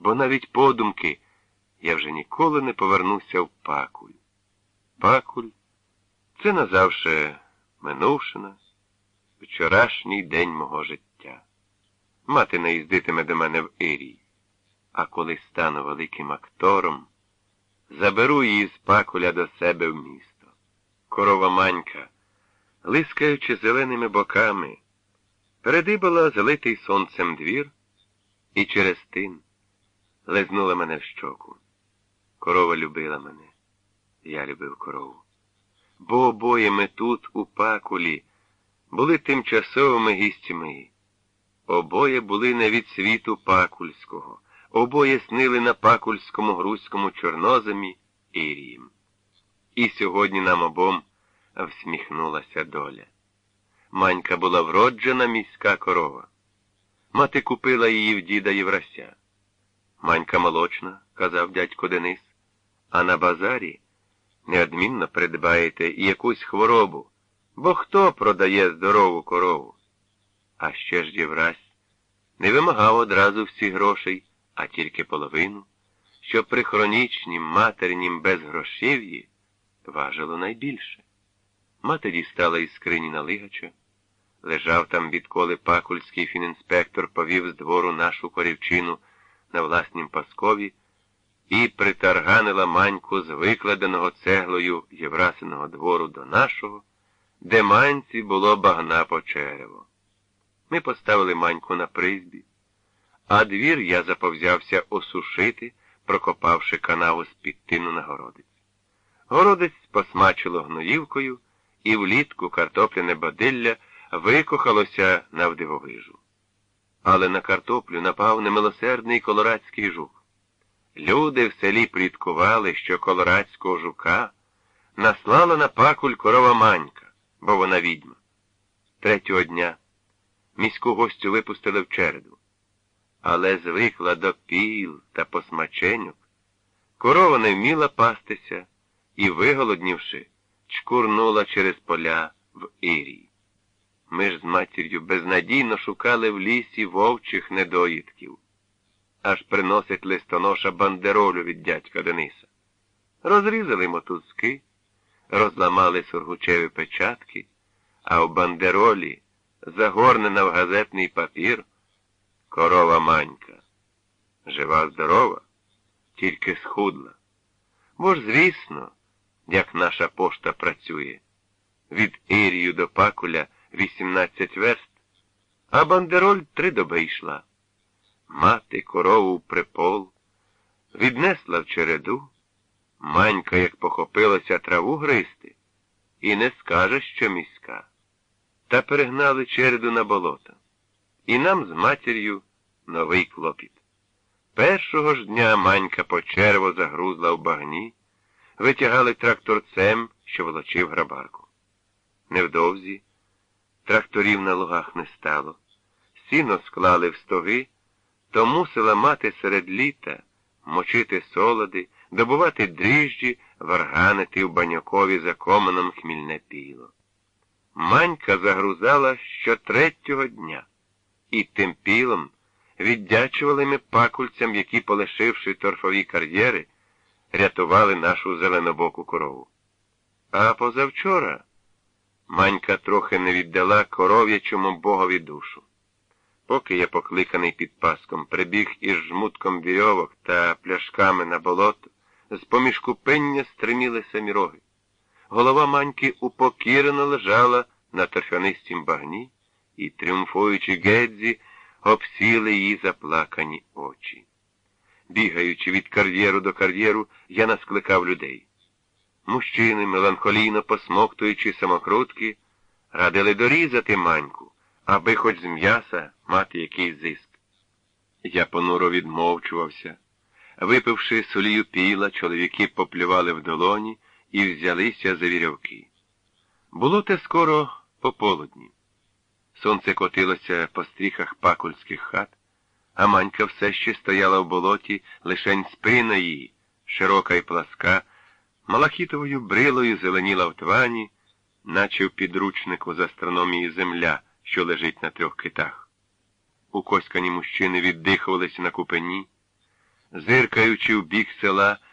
бо навіть подумки я вже ніколи не повернуся в пакуль. Пакуль це назавше минувшина, вчорашній день мого життя. Мати не їздитиме до мене в Ірій, а коли стану великим актором, заберу її з пакуля до себе в місто. Корова манька, лискаючи зеленими боками, передибала залитий сонцем двір і через тин лизнула мене в щоку. Корова любила мене, я любив корову. Бо обоє ми тут, у пакулі, були тимчасовими гістями. Обоє були не від світу пакульського, обоє снили на пакульському грузькому чорноземі Ірієм. І сьогодні нам обом всміхнулася доля. Манька була вроджена міська корова. Мати купила її в діда Єврася. Манька молочна, казав дядько Денис, а на базарі неодмінно придбаєте якусь хворобу, бо хто продає здорову корову? А ще ж Єврась не вимагав одразу всі грошей, а тільки половину, що при хронічнім матернім безгрошів'ї важило найбільше. Мати дістала із скрині налигача. Лежав там, відколи пакульський фінінспектор повів з двору нашу корівчину на власнім паскові і притарганила маньку з викладеного цеглою Єврасиного двору до нашого, де манці було багна по черево. Ми поставили маньку на призбі, а двір я заповзявся осушити, прокопавши канаву з під тину на городець. Городець посмачило гноївкою, і влітку картопляне бадилля викохалося навдивовижу. Але на картоплю напав немилосердний колорадський жук. Люди в селі пліткували, що колорадського жука наслала на пакуль корова манька, бо вона відьма. Третього дня міську гостю випустили в череду. Але звикла до піл та посмаченьок. Корова не вміла пастися і, виголоднівши, чкурнула через поля в Ірій. Ми ж з матір'ю безнадійно шукали в лісі вовчих недоїдків. Аж приносить листоноша бандеролю від дядька Дениса. Розрізали мотузки, розламали сургучеві печатки, а в бандеролі, загорнена в газетний папір, корова манька. Жива, здорова, тільки схудла. Бо ж, звісно, як наша пошта працює. Від Ірію до Пакуля 18 верст, а бандероль три доби йшла. Мати корову припол, віднесла в череду, манька, як похопилася траву гристи, і не скаже, що міська. Та перегнали череду на болото. І нам з матір'ю новий клопіт. Першого ж дня манька по черво загрузла в багні, витягали тракторцем, що волочив грабарку. Невдовзі тракторів на лугах не стало. Сіно склали в стоги, то мусила мати серед літа мочити солоди, добувати дріжджі, варганити в банякові за комином хмільне піло. Манька загрузала щотретього дня, і тим пілом віддячували ми пакульцям, які, полишивши торфові кар'єри, рятували нашу зеленобоку корову. А позавчора Манька трохи не віддала коров'ячому богові душу. Поки я, покликаний під паском, прибіг із жмутком вірьовок та пляшками на болото, з поміж купиння стримілися міроги. Голова маньки упокірено лежала на торфянистім багні, і, тріумфуючи гедзі, обсіли її заплакані очі. Бігаючи від кар'єру до кар'єру, я наскликав людей. Мужчини, меланхолійно посмоктуючи самокрутки, радили дорізати маньку, аби хоч з м'яса мати якийсь зиск. Я понуро відмовчувався. Випивши солію піла, чоловіки поплювали в долоні і взялися за вірьовки. Було те скоро пополудні. Сонце котилося по стріхах пакульських хат, а манька все ще стояла в болоті, лишень спина її, широка і пласка, малахітовою брилою зеленіла в твані, наче в підручнику з астрономії земля, що лежить на трьох китах. Укоськані мужчини віддихувалися на купені, зиркаючи в бік села,